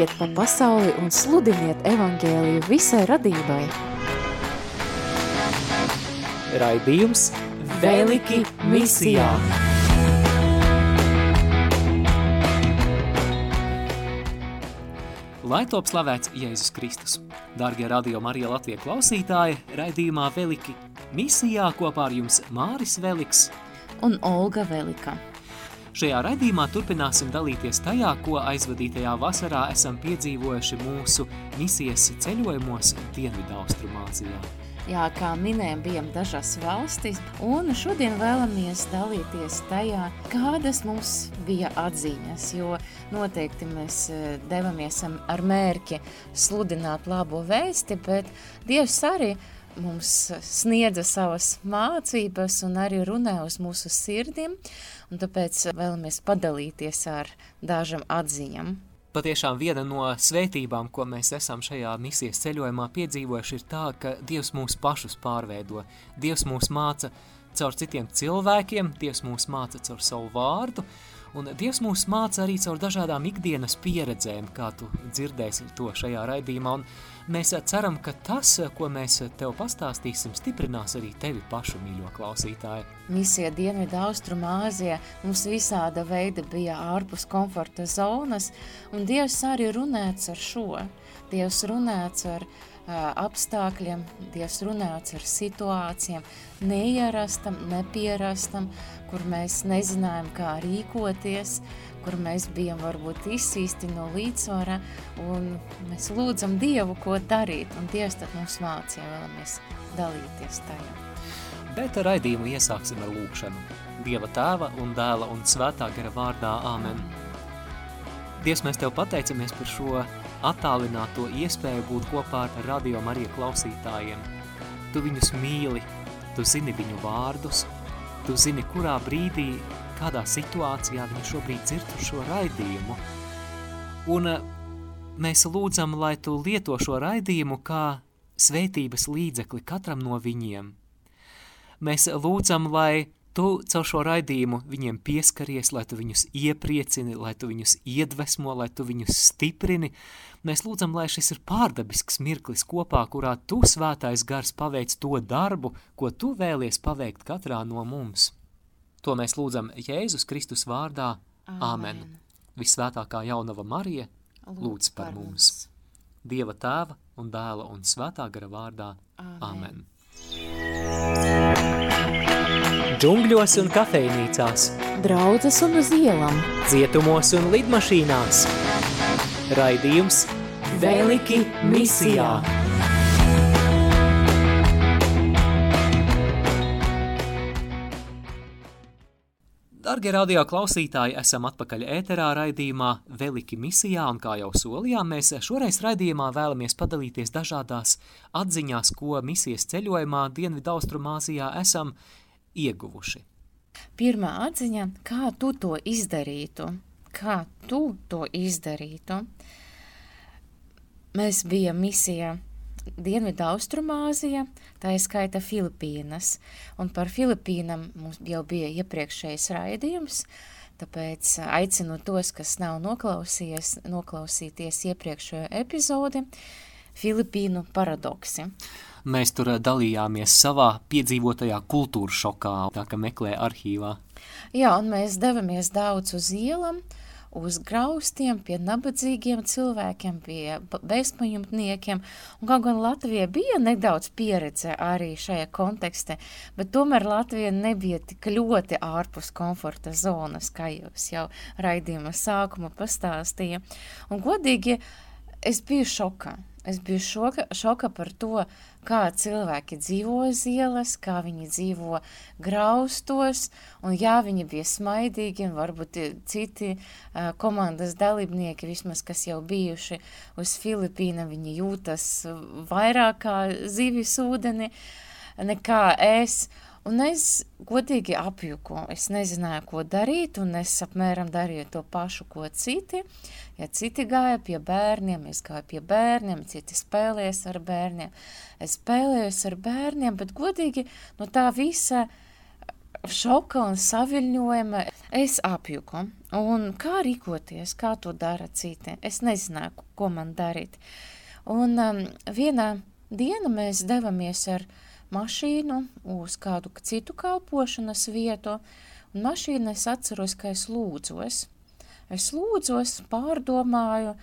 ejiet pa pasauli un sludiniet evangēliju visai radībai. Raidījums Veliki misijā! Lai top slavēts Jēzus Kristus! Dargie radio Marija Latvija klausītāji, raidījumā Veliki misijā kopā ar jums Māris Veliks un Olga Velika. Šajā raidījumā turpināsim dalīties tajā, ko aizvadītajā vasarā esam piedzīvojuši mūsu misijas ceļojumos Dienvidu Austrumāzijā. Jā, kā minējām, bijām dažās valstīs, un šodien vēlamies dalīties tajā, kādas mums bija atziņas, jo noteikti mēs e, devamies ar mērķi sludināt labo vēsti, bet Dievs arī mums sniedza savas mācības un arī runē uz mūsu sirdiem, un tāpēc vēlamies padalīties ar dažam atziņam. Patiešām viena no svētībām, ko mēs esam šajā misijas ceļojumā piedzīvojuši, ir tā, ka Dievs mūs pašus pārveido. Dievs mūs māca caur citiem cilvēkiem, Dievs mūs māca caur savu vārdu, un Dievs mūs māca arī caur dažādām ikdienas pieredzēm, kā tu dzirdēsi to šajā raidījumā, un Mēs ceram, ka tas, ko mēs tev pastāstīsim, stiprinās arī tevi pašu mīļo klausītāju. Misija Dienvidu Austrumāzija mums visāda veida bija ārpus komforta zonas, un Dievs arī runāts ar šo. Dievs runāts ar apstākļiem, Dievs runāts ar situācijām, neierastam, nepierastam, kur mēs nezinājām, kā rīkoties, kur mēs bijām varbūt izsīsti no līdzsvara, un mēs lūdzam Dievu, ko darīt, un Dievs tad mums mācīja vēlamies dalīties tajā. Bet raidījumu iesāksim ar lūkšanu. Dieva tēva un dēla un svētā gara vārdā Āmen. Dievs, mēs Tev pateicamies par šo attālināto iespēju būt kopā ar radio Marija klausītājiem. Tu viņus mīli, Tu zini viņu vārdus, Tu zini, kurā brīdī kādā situācijā viņi šobrīd dzird šo raidījumu. Un eh, mēs lūdzam, lai tu lieto šo raidījumu kā svētības līdzekli katram no viņiem. Mēs lūdzam, lai tu caur šo raidījumu viņiem pieskaries, lai tu viņus iepriecini, lai tu viņus iedvesmo, lai tu viņus stiprini. Mēs lūdzam, lai šis ir pārdabisks mirklis kopā, kurā tu svētais gars paveic to darbu, ko tu vēlies paveikt katrā no mums. To mēs lūdzam Jēzus Kristus vārdā. Āmen. Āmen. Visvētākā jaunava Marija, lūdz par, par mums. mums. Dieva tēva un dēla un svētā gara vārdā. Āmen. Āmen. Džungļos un kafejnīcās, draudzes un uz ielām, cietumos un lidmašīnās. Raidījums Veliki misijā! Dargie radio klausītāji, esam atpakaļ ēterā raidījumā Veliki misijā, un kā jau solījām, mēs šoreiz raidījumā vēlamies padalīties dažādās atziņās, ko misijas ceļojumā Dienvidu Austrumāzijā esam ieguvuši. Pirmā atziņa, kā tu to izdarītu? Kā tu to izdarītu? Mēs bijām misijā Dienvidu Austrumāzija, tā ir skaita Filipīnas, un par Filipīnam mums jau bija iepriekšējais raidījums, tāpēc aicinu tos, kas nav noklausījies, noklausīties iepriekšējo epizodi, Filipīnu paradoksi. Mēs tur dalījāmies savā piedzīvotajā kultūra šokā, tā ka meklē arhīvā. Jā, un mēs devamies daudz uz ielam, uz graustiem, pie nabadzīgiem cilvēkiem, pie bezpajumtniekiem. Un kaut gan Latvija bija nedaudz pieredze arī šajā kontekstē, bet tomēr Latvija nebija tik ļoti ārpus komforta zonas, kā jūs jau raidījuma sākuma pastāstīja. Un godīgi, es biju šokā. Es biju šoka, šoka par to, kā cilvēki dzīvo uz ielas, kā viņi dzīvo graustos, un jā, viņi bija smaidīgi, un varbūt citi uh, komandas dalībnieki, vismaz kas jau bijuši uz Filipīna, viņi jūtas vairāk kā zivis ūdeni nekā es, un es godīgi apjuku, es nezināju, ko darīt, un es apmēram darīju to pašu, ko citi, Ja citi gāja pie bērniem, es gāju pie bērniem, citi spēlējas ar bērniem. Es spēlējos ar bērniem, bet godīgi no tā visa šoka un saviļņojuma es apjuku. Un kā rīkoties, kā to dara citi. Es nezināju, ko man darīt. Un um, vienā diena mēs devamies ar mašīnu uz kādu citu kalpošanas vietu, un mašīna es atceros, ka es lūdzos. Es lūdzos, pārdomāju,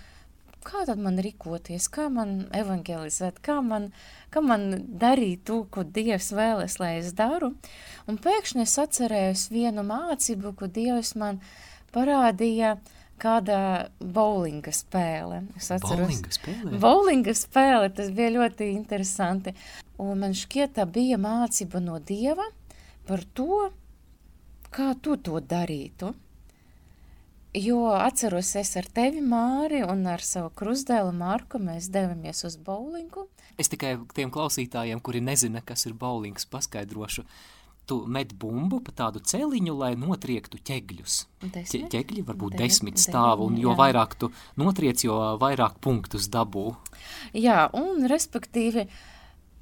kā tad man rīkoties, kā man evangelizēt, kā man, kā man darīt to, ko Dievs vēlas, lai es daru. Un pēkšņi es atcerējos vienu mācību, ko Dievs man parādīja kāda bowlinga spēle. Es atceros, bowlinga spēle? Bowlinga spēle, tas bija ļoti interesanti. Un man šķiet, tā bija mācība no Dieva par to, kā tu to darītu. Jo atceros, es ar tevi, Māri, un ar savu krustdēlu Marku mēs devamies uz bowlingu. Es tikai tiem klausītājiem, kuri nezina, kas ir bowlings, paskaidrošu. Tu met bumbu pa tādu celiņu, lai notriektu ķegļus. Desmit? Ķegļi varbūt De, desmit stāvu, un jo jā. vairāk tu notriec, jo vairāk punktus dabū. Jā, un respektīvi,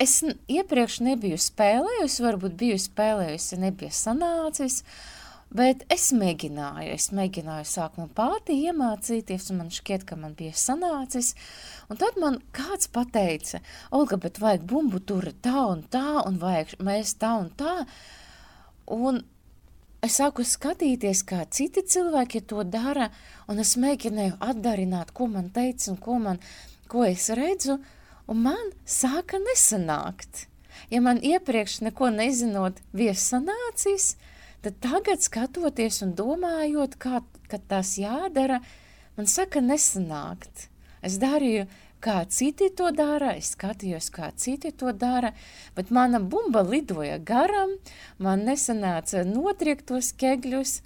es iepriekš nebiju spēlējusi, varbūt biju spēlējusi, nebija sanācis, uh, Bet es mēģināju, es mēģināju sākumā pāti iemācīties, un man šķiet, ka man bija sanācis. Un tad man kāds pateica, Olga, bet vajag bumbu tur tā un tā, un vajag mēs tā un tā. Un es sāku skatīties, kā citi cilvēki to dara, un es mēģināju atdarināt, ko man teica un ko, man, ko es redzu, un man sāka nesanākt. Ja man iepriekš neko nezinot bija sanācis, tad tagad skatoties un domājot, kā tas jādara, man saka nesanākt. Es darīju, kā citi to dara, es skatījos, kā citi to dara, bet mana bumba lidoja garam, man nesanāca notriekt tos kegļus,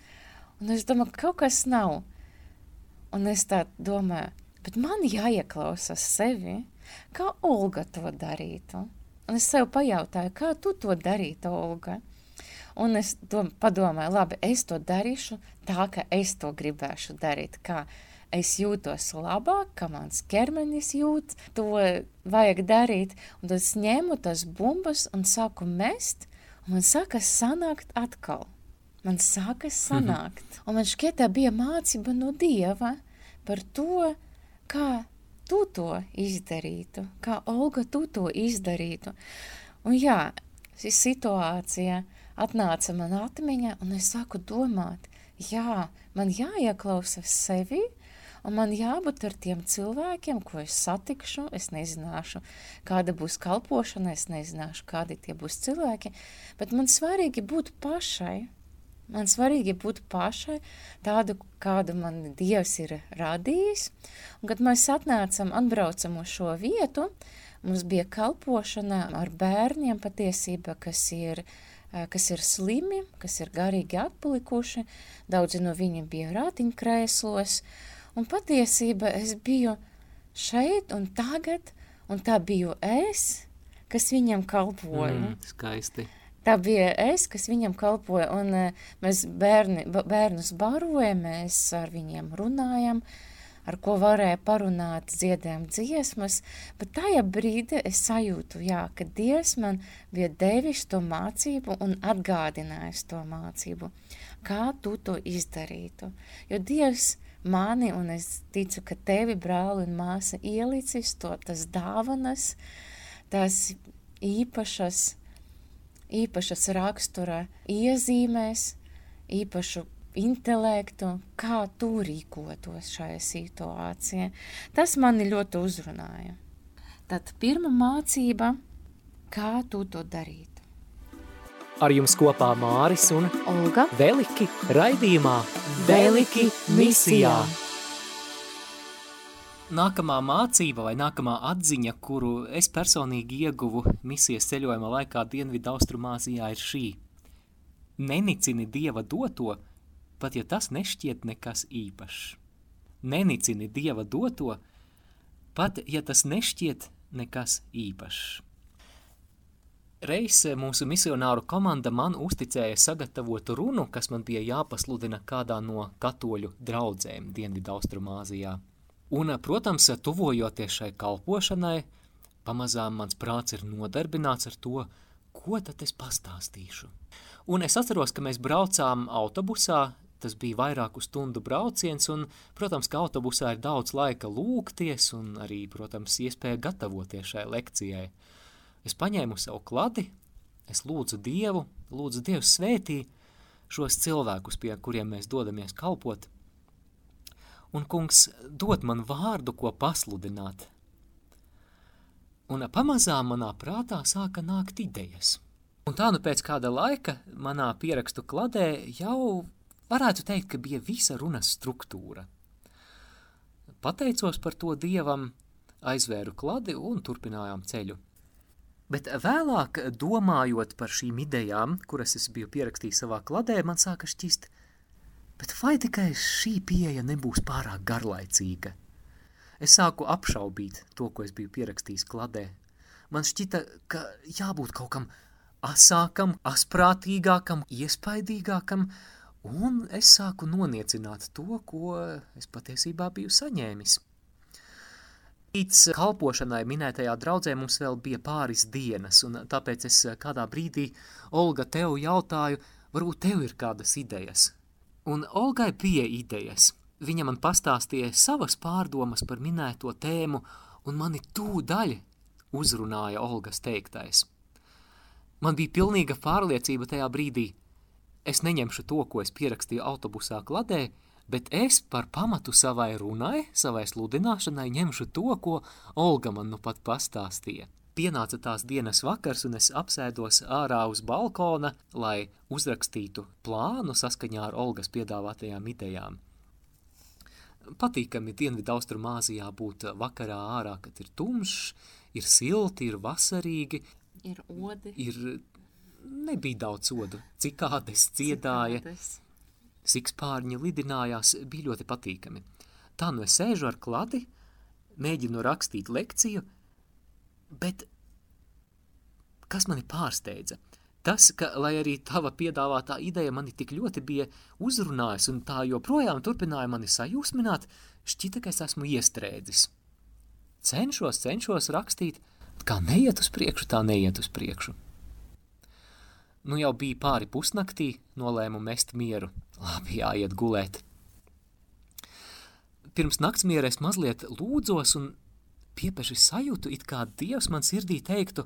un es domāju, ka kaut kas nav. Un es tā domāju, bet man jāieklausas sevi, kā Olga to darītu. Un es sev pajautāju, kā tu to darītu, Olga? Un es dom, padomāju, labi, es to darīšu tā, ka es to gribēšu darīt, kā es jūtos labāk, kā mans ķermenis jūt, to vajag darīt. Un tad es ņēmu tas bumbas un sāku mest, un man sākas sanākt atkal. Man sākas mhm. sanākt. -hmm. Un man šķiet, tā bija mācība no Dieva par to, kā tu to izdarītu, kā Olga tu to izdarītu. Un jā, šī situācija – atnāca man atmiņa, un es sāku domāt, jā, man jāieklausa sevi, un man jābūt ar tiem cilvēkiem, ko es satikšu, es nezināšu, kāda būs kalpošana, es nezināšu, kādi tie būs cilvēki, bet man svarīgi būt pašai, man svarīgi būt pašai, tādu, kādu man Dievs ir radījis, un kad mēs atnācam, atbraucam uz šo vietu, mums bija kalpošana ar bērniem patiesība, kas ir kas ir slimi, kas ir garīgi atpalikuši, daudzi no viņiem bija rātiņkrēslos, un patiesība es biju šeit un tagad, un tā biju es, kas viņam kalpoja. Mm, skaisti. Tā bija es, kas viņam kalpoja, un mēs bērni, bērnus barojam, mēs ar viņiem runājam, uh, ar ko varēja parunāt, dziedām dziesmas, bet tajā brīdī es sajūtu, jā, ka Dievs man bija devis to mācību un atgādinājis to mācību, kā tu to izdarītu. Jo Dievs mani, un es ticu, ka tevi, brāli un māsa, ielicis to, tas dāvanas, tās īpašas, īpašas rakstura iezīmēs, īpašu intelektu, kā tu rīkotos šajā situācijā. Tas mani ļoti uzrunāja. Tad pirmā mācība, kā tu to darītu. Ar jums kopā Māris un Olga Veliki raidījumā Veliki misijā. Nākamā mācība vai nākamā atziņa, kuru es personīgi ieguvu misijas ceļojuma laikā Dienvidu Austrumāzijā, ir šī. Nenicini Dieva doto, pat ja tas nešķiet nekas īpašs. Nenicini Dieva doto, pat ja tas nešķiet nekas īpašs. Reiz mūsu misionāru komanda man uzticēja sagatavotu runu, kas man bija jāpasludina kādā no katoļu draudzēm Dienvidaustrumāzijā. Un, protams, tuvojoties šai kalpošanai, pamazām mans prāts ir nodarbināts ar to, ko tad es pastāstīšu. Un es atceros, ka mēs braucām autobusā tas bija vairāku stundu brauciens, un, protams, ka autobusā ir daudz laika lūgties un arī, protams, iespēja gatavoties šai lekcijai. Es paņēmu savu kladi, es lūdzu Dievu, lūdzu Dievu svētī šos cilvēkus, pie kuriem mēs dodamies kalpot, un kungs dod man vārdu, ko pasludināt. Un pamazām manā prātā sāka nākt idejas. Un tā nu pēc kāda laika manā pierakstu kladē jau varētu teikt, ka bija visa runas struktūra. Pateicos par to dievam, aizvēru kladi un turpinājām ceļu. Bet vēlāk, domājot par šīm idejām, kuras es biju pierakstījis savā kladē, man sāka šķist, bet vai tikai šī pieeja nebūs pārāk garlaicīga? Es sāku apšaubīt to, ko es biju pierakstījis kladē. Man šķita, ka jābūt kaut kam asākam, asprātīgākam, iespaidīgākam, un es sāku noniecināt to, ko es patiesībā biju saņēmis. Līdz kalpošanai minētajā draudzē mums vēl bija pāris dienas, un tāpēc es kādā brīdī, Olga, tev jautāju, varbūt tev ir kādas idejas. Un Olgai bija idejas. Viņa man pastāstīja savas pārdomas par minēto tēmu, un mani tūdaļ uzrunāja Olgas teiktais. Man bija pilnīga pārliecība tajā brīdī. Es neņemšu to, ko es pierakstīju autobusā kladē, bet es par pamatu savai runai, savai sludināšanai ņemšu to, ko Olga man nu pat pastāstīja. Pienāca tās dienas vakars, un es apsēdos ārā uz balkona, lai uzrakstītu plānu saskaņā ar Olgas piedāvātajām idejām. Patīkami Dienvidu Austrumāzijā būt vakarā ārā, kad ir tumšs, ir silti, ir vasarīgi, Ir odi. ir nebija daudz sodu. Cikādes dziedāja, sikspārņi lidinājās, bija ļoti patīkami. Tā nu es sēžu ar kladi, mēģinu rakstīt lekciju, bet kas mani pārsteidza? Tas, ka, lai arī tava piedāvātā ideja mani tik ļoti bija uzrunājusi un tā joprojām turpināja mani sajūsmināt, šķita, ka es esmu iestrēdzis. Cenšos, cenšos rakstīt, kā neiet uz priekšu, tā neiet uz priekšu. Nu jau bija pāri pusnaktī, nolēmu mest mieru. Labi, jāiet gulēt. Pirms naktsmiera es mazliet lūdzos un piepeši sajūtu, it kā Dievs man sirdī teiktu,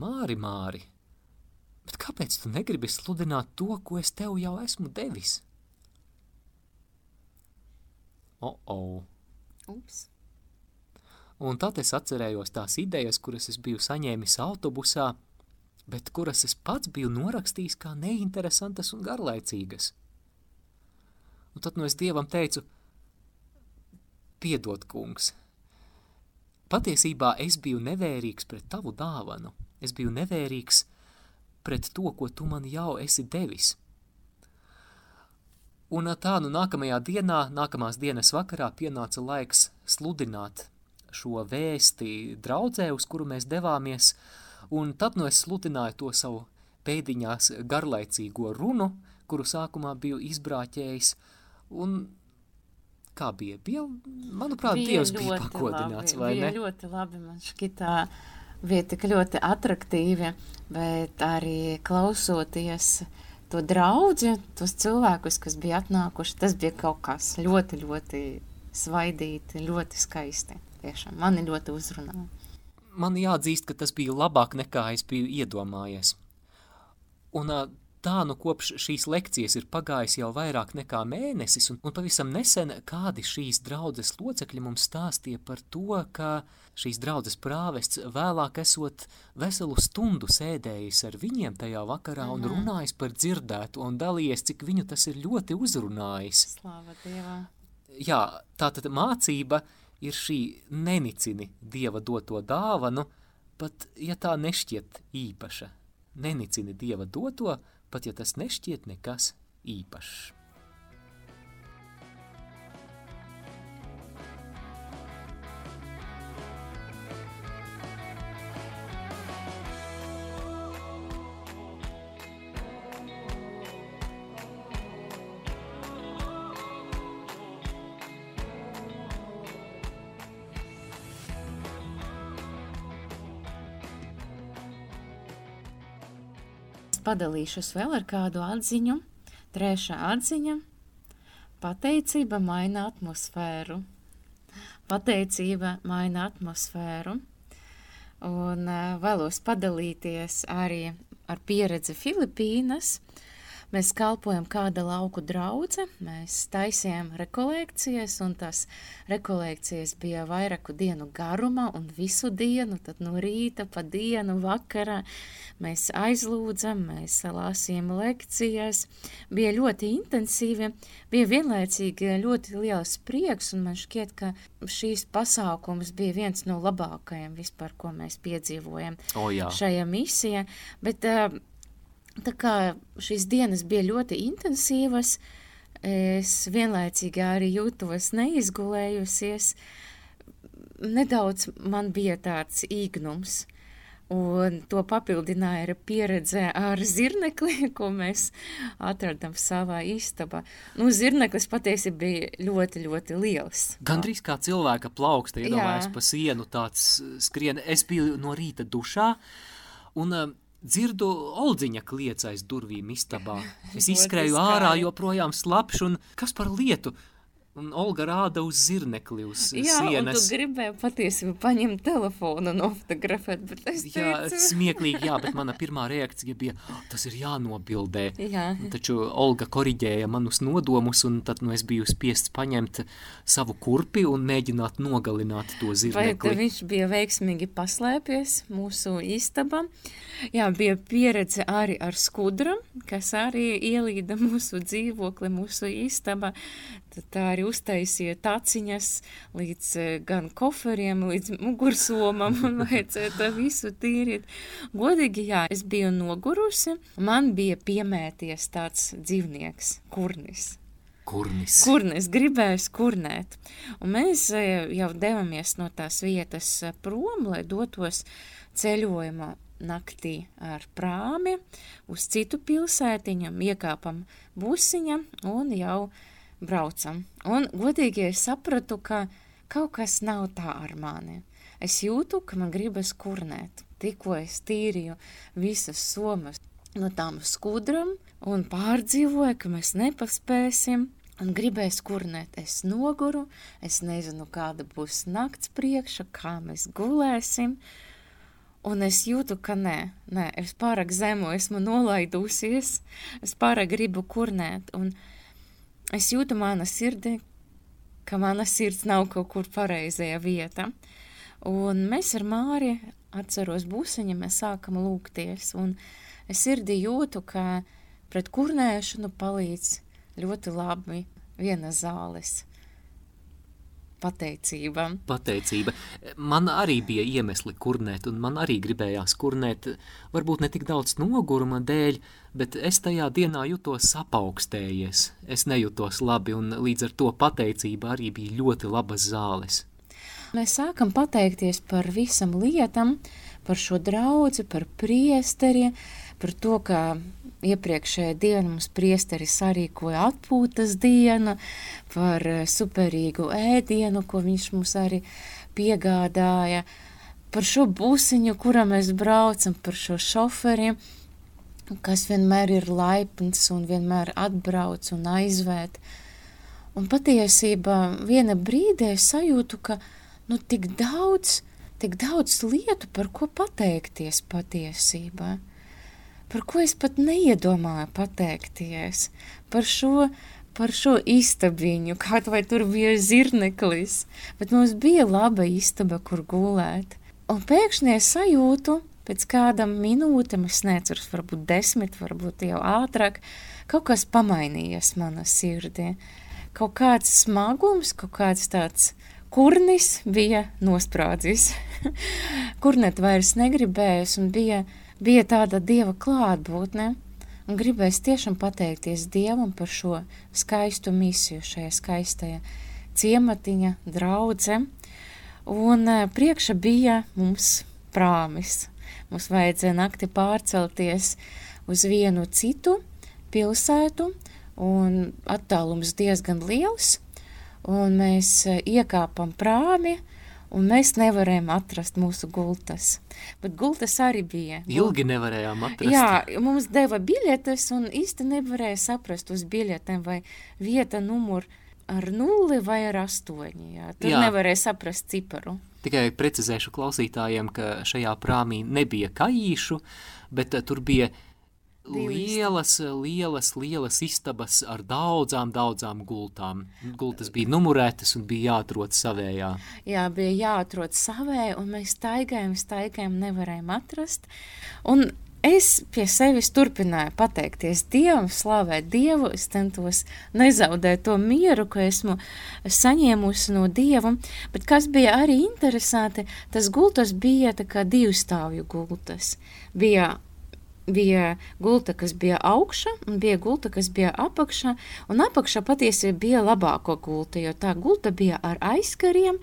Māri, Māri, bet kāpēc tu negribi sludināt to, ko es tev jau esmu devis? O, oh. Ups. Un tad es atcerējos tās idejas, kuras es biju saņēmis autobusā, bet kuras es pats biju norakstījis kā neinteresantas un garlaicīgas. Un tad no es Dievam teicu, piedod, kungs, patiesībā es biju nevērīgs pret tavu dāvanu, es biju nevērīgs pret to, ko tu man jau esi devis. Un tā nu nākamajā dienā, nākamās dienas vakarā pienāca laiks sludināt šo vēsti draudzē, uz kuru mēs devāmies, un tad nu es sludināju to savu pēdiņās garlaicīgo runu, kuru sākumā biju izbrāķējis, un kā bija? bija manuprāt, Bija Dievs bija pakodināts, labi, vai bija ne? ļoti labi, man šķitā bija tik ļoti atraktīvi, bet arī klausoties to draudzi, tos cilvēkus, kas bija atnākuši, tas bija kaut kas ļoti, ļoti svaidīti, ļoti skaisti. Tiešām mani ļoti uzrunāja. Man jāatzīst, ka tas bija labāk nekā es biju iedomājies. Un tā nu kopš šīs lekcijas ir pagājis jau vairāk nekā mēnesis, un, un pavisam nesen kādi šīs draudzes locekļi mums stāstīja par to, ka šīs draudzes prāvests vēlāk esot veselu stundu sēdējis ar viņiem tajā vakarā un Mhm. runājis par dzirdētu un dalījies, cik viņu tas ir ļoti uzrunājis. Slāva Dievam! Jā, tātad mācība ir šī nenicini Dieva doto dāvanu, pat ja tā nešķiet īpaša. Nenicini Dieva doto, pat ja tas nešķiet nekas īpašs. Padalīšos vēl ar kādu atziņu. Trešā atziņa - pateicība maina atmosfēru. Pateicība maina atmosfēru. Un uh, vēlos padalīties arī ar pieredzi Filipīnas. Uh, Mēs kalpojam kāda lauku draudze, mēs taisījām rekolekcijas, un tās rekolekcijas bija vairāku dienu garumā un visu dienu, tad no rīta pa dienu vakarā mēs aizlūdzam, mēs lasījām lekcijas, bija ļoti intensīvi, bija vienlaicīgi ļoti liels prieks, un man šķiet, ka šīs pasākums bija viens no labākajiem vispār, ko mēs piedzīvojam oh, jā. šajā misijā, bet uh, Tā kā šīs dienas bija ļoti intensīvas, es vienlaicīgi arī jūtos neizgulējusies. Nedaudz man bija tāds īgnums, un to papildināja ar pieredze ar zirnekli, ko mēs atradam savā istabā. Nu, zirneklis patiesi bija ļoti, ļoti liels. Gandrīz kā cilvēka plauksta, iedomājas pa sienu tāds skrien. Es biju no rīta dušā, un Dzirdu oldziņa kliec aiz durvīm istabā. Es izskrēju ārā, joprojām slapš, un kas par lietu? Un Olga rāda uz zirnekli, uz jā, sienas. Jā, gribēji patiesībā paņemt telefonu un nofotografēt, bet es teicu... Jā, smieklīgi, jā, bet mana pirmā reakcija bija, oh, tas ir jānobildē. Jā. Taču Olga koriģēja manus nodomus, un tad nu, es biju spiests paņemt savu kurpi un mēģināt nogalināt to zirnekli. Vai viņš bija veiksmīgi paslēpies mūsu istabā? Jā, bija pieredze arī ar skudru, kas arī ielīda mūsu dzīvokli, mūsu istabā. Tad tā arī uztaisīja taciņas līdz e, gan koferiem, līdz mugursomam un vajadzēja to visu tīrīt. Godīgi, jā, es biju nogurusi, man bija piemēties tāds dzīvnieks, kurnis. Kurnis. Kurnis gribēja kurnēt. Un mēs e, jau devamies no tās vietas e, prom, lai dotos ceļojumā naktī ar prāmi uz citu pilsētiņu, iekāpam busiņa un jau braucam. Un godīgi es sapratu, ka kaut kas nav tā ar mani. Es jūtu, ka man gribas kurnēt. Tikko es tīrīju visas somas no tām skudram un pārdzīvoju, ka mēs nepaspēsim. Un gribēju kurnēt, es noguru, es nezinu, kāda būs nakts priekša, kā mēs gulēsim. Un es jūtu, ka nē, nē, es pārāk zemu esmu nolaidusies, es pārāk gribu kurnēt. Un, uh, es jūtu mana sirdi, ka mana sirds nav kaut kur pareizajā vietā. Un mēs ar Māri, atceros busiņa, mēs sākam lūgties, un es sirdī jūtu, ka pret kurnēšanu palīdz ļoti labi viena zāles pateicība. Pateicība. Man arī bija iemesli kurnēt, un man arī gribējās kurnēt, varbūt ne tik daudz noguruma dēļ, bet es tajā dienā jutos apaugstējies. Es nejutos labi, un līdz ar to pateicība arī bija ļoti labas zāles. Mēs sākam pateikties par visam lietam, par šo draudzi, par priesteri, par to, ka iepriekšējā dienā mums priesteris sarīkoja atpūtas dienu par eh, superīgu ēdienu, ko viņš mums arī piegādāja, par šo busiņu, kurā mēs braucam, par šo šoferi, kas vienmēr ir laipns un vienmēr atbrauc un aizvērt. Un patiesībā viena brīdē es sajūtu, ka nu tik daudz, tik daudz lietu, par ko pateikties patiesībā par ko es pat neiedomāju pateikties, par šo, par šo istabiņu, kā vai tur bija zirneklis, bet mums bija laba istaba, kur gulēt. Un pēkšņi es sajūtu, pēc kādam minūtēm, es neceru, varbūt desmit, varbūt jau ātrāk, kaut kas pamainījies manā sirdī. Kaut kāds smagums, kaut kāds tāds kurnis bija nosprādzis. Kurnet vairs negribējis un bija bija tāda dieva klātbūtne, un gribēs tiešām pateikties dievam par šo skaistu misiju šajā skaistajā ciematiņa draudze, un e, priekša bija mums prāmis. Mums vajadzēja nakti pārcelties uz vienu citu pilsētu, un attālums diezgan liels, un mēs e, iekāpam prāmi, un mēs nevarējām atrast mūsu gultas. Bet gultas arī bija. Ilgi nevarējām atrast. Jā, mums deva biļetes un īsti nevarēja saprast uz biļetēm, vai vieta numur ar nulli vai ar astoņi. Jā. Tur jā. nevarēja saprast ciparu. Tikai precizēšu klausītājiem, ka šajā prāmī nebija kajīšu, bet uh, tur bija lielas, lielas, lielas istabas ar daudzām, daudzām gultām. Gultas bija numurētas un bija jāatrod savējā. Jā, bija jāatrod savējā, un mēs staigājam, staigājam, nevarējām atrast. Un es pie sevis turpināju pateikties Dievam, slavēt Dievu, es centos nezaudēt to mieru, ko esmu saņēmusi no Dieva, bet kas bija arī interesanti, tas gultas bija tā kā divstāvju gultas. Bija bija gulta, kas bija augša, un bija gulta, kas bija apakšā, un apakšā patiesi bija labāko gulta, jo tā gulta bija ar aizkariem,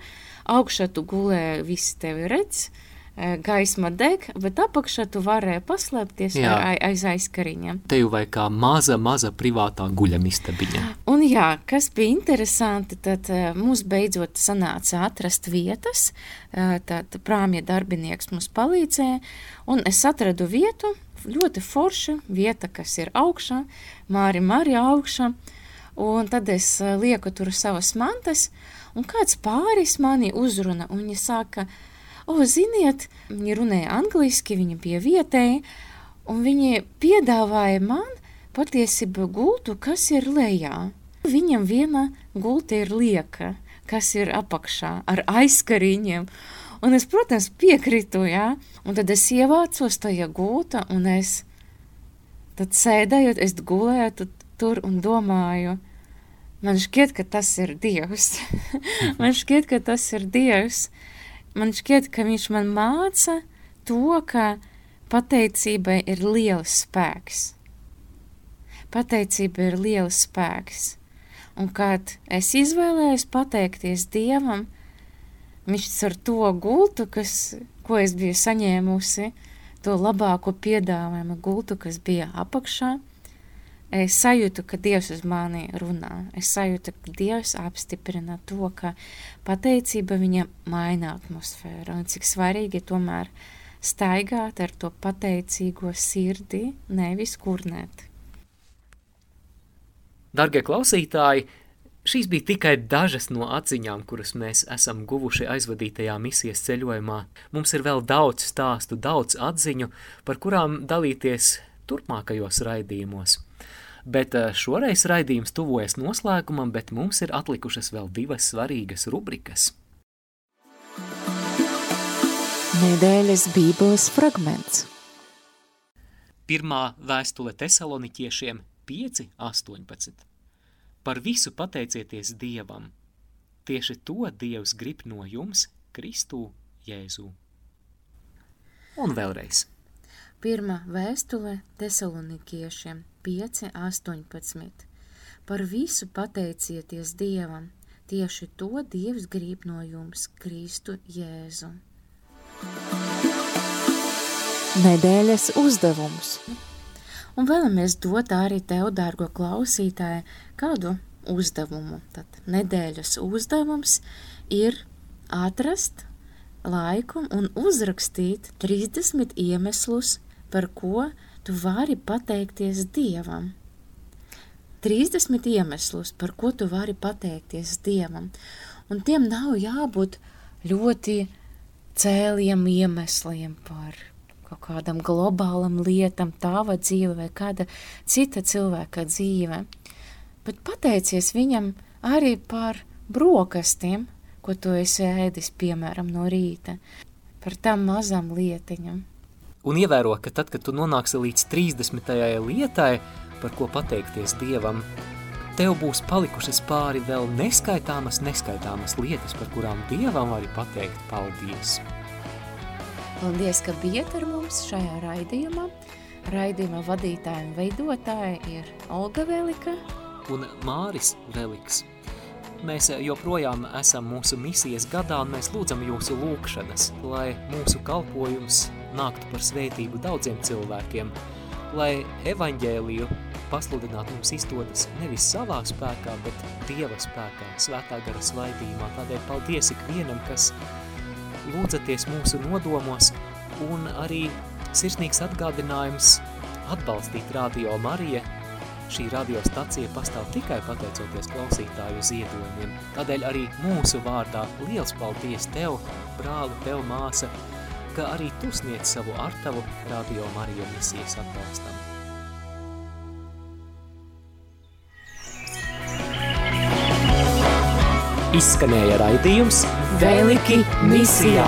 augšā tu gulēji, visi tevi redz, e, gaisma deg, bet apakšā tu varēji paslēpties jā. ar, aiz aizkariņiem. Te jau vai kā maza, maza privātā guļamistabiņa. Un jā, kas bija interesanti, tad uh, mums beidzot sanāca atrast vietas, uh, tad prāmja darbinieks mums palīdzēja, un es atradu vietu, ļoti forša vieta, kas ir augšā, māri, māri augšā, un tad es eh, lieku tur savas mantas, un kāds pāris mani uzruna, un viņa saka, o, ziniet, viņi runēja angliski, viņi bija vietēji, un viņi piedāvāja man patiesību gultu, kas ir lejā. Viņam viena gulta ir lieka, kas ir apakšā ar aizkariņiem, Un es, protams, piekritu, jā, un tad es ievācos tajā gultā, un es tad sēdējot, es gulēju tur un domāju, man šķiet, ka tas ir Dievs. man šķiet, ka tas ir Dievs. Man šķiet, ka viņš man māca to, ka pateicībai ir liels spēks. Pateicība ir liels spēks. Un kad es izvēlējos pateikties Dievam, Viņš ar to gultu, kas, ko es biju saņēmusi, to labāko piedāvājumu gultu, kas bija apakšā, es sajūtu, ka Dievs uz mani runā. Es sajūtu, ka Dievs apstiprina to, ka pateicība viņam maina atmosfēru un cik svarīgi tomēr staigāt ar to pateicīgo sirdi, nevis kurnēt. Dargie klausītāji, Šīs bija tikai dažas no atziņām, kuras mēs esam guvuši aizvadītajā misijas ceļojumā. Mums ir vēl daudz stāstu, daudz atziņu, par kurām dalīties turpmākajos raidījumos. Bet eh, šoreiz raidījums tuvojas noslēgumam, bet mums ir atlikušas vēl divas svarīgas rubrikas. Nedēļas bībeles fragments Pirmā vēstule tesaloniķiešiem 5.18 Par visu pateicieties Dievam. Tieši to Dievs grib no jums, Kristū Jēzū. Un vēlreiz. Pirmā vēstule tesalonikiešiem 5.18. Par visu pateicieties Dievam, tieši to Dievs grib no jums, Kristu Jēzu. Nedēļas uzdevums un vēlamies dot arī tev, dārgo klausītāji, kādu uzdevumu. Tad nedēļas uzdevums ir atrast laiku un uzrakstīt 30 iemeslus, par ko tu vari pateikties Dievam. 30 iemeslus, par ko tu vari pateikties Dievam, un tiem nav jābūt ļoti cēliem iemesliem par kaut kādam globālam lietam, tava dzīve vai kāda cita cilvēka dzīve. Bet pateicies viņam arī par brokastiem, ko tu esi ēdis, piemēram, no rīta, par tām mazām lietiņām. Un ievēro, ka tad, kad tu nonāksi līdz 30. lietai, par ko pateikties Dievam, tev būs palikušas pāri vēl neskaitāmas, neskaitāmas lietas, par kurām Dievam vari pateikt paldies. Paldies, ka bijat ar mums šajā raidījumā. Raidījuma vadītāja un veidotāja ir Olga Velika un Māris Veliks. Mēs joprojām esam mūsu misijas gadā un mēs lūdzam jūsu lūkšanas, lai mūsu kalpojums nāktu par svētību daudziem cilvēkiem, lai evaņģēliju pasludināt mums izdodas nevis savā spēkā, bet Dieva spēkā, svētā gara svaidījumā. Tādēļ paldies ikvienam, kas lūdzaties mūsu nodomos un arī sirsnīgs atgādinājums atbalstīt Radio Marija. Šī radiostacija pastāv tikai pateicoties klausītāju ziedojumiem. Tādēļ arī mūsu vārdā liels paldies tev, brāli, tev māsa, ka arī tu sniedz savu artavu Radio Marija misijas atbalstam. Izskanēja raidījums Veliki misijā!